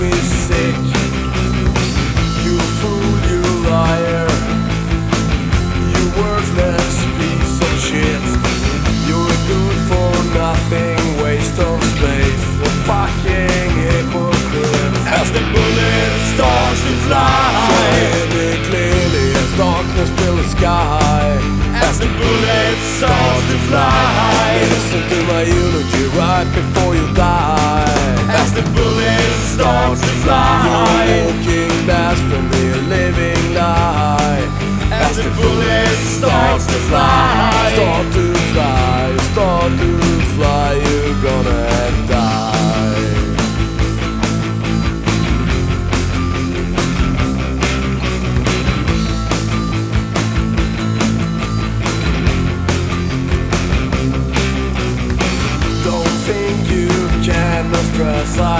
You fool, you liar. You worthless piece of shit. You're good for nothing, waste of space. A fucking hypocrite. As the bullet starts to fly, darkness fills the sky. As the bullet starts to fly, listen to my eulogy right before you die. As the bullet starts to fly. You're walking blasphemy, living lie As the bullet starts to fly. Start to fly, start to fly You're gonna die. Don't think you can ostracize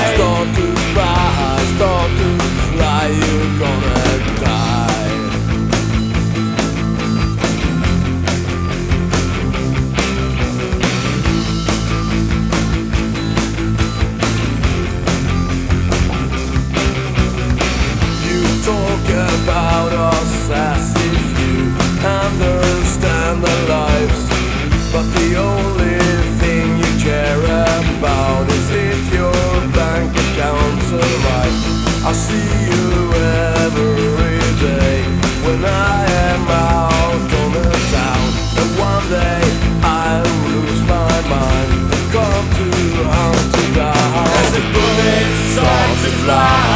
talk about us as if you understand our lives. But the only thing you care about is if your bank account survives I see you every day when I am out on the town. And one day I'll lose my mind and come to hunt you down As the bullet starts to fly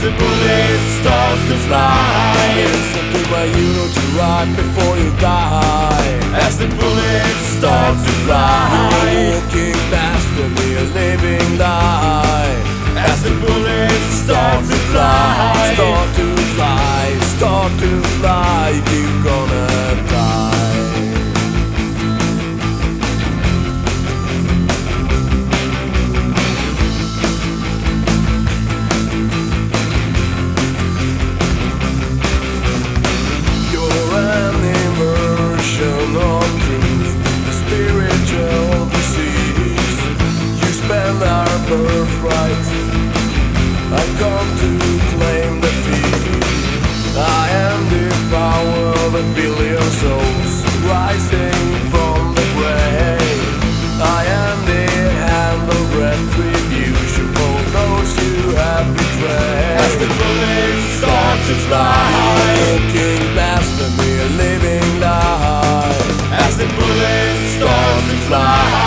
the bullet starts to fly. It's Listen to my eulogy right before you die. As the bullet starts to fly You're Walking blasphemy, a living lie As the bullet starts to fly Start to fly, start to fly, you're right. I come to claim the field. I am the power of a billion souls rising from the grave. I am the hand of retribution for those who have betrayed. As the bullets start to fly, looking past a mere living lie. As the bullets start to fly.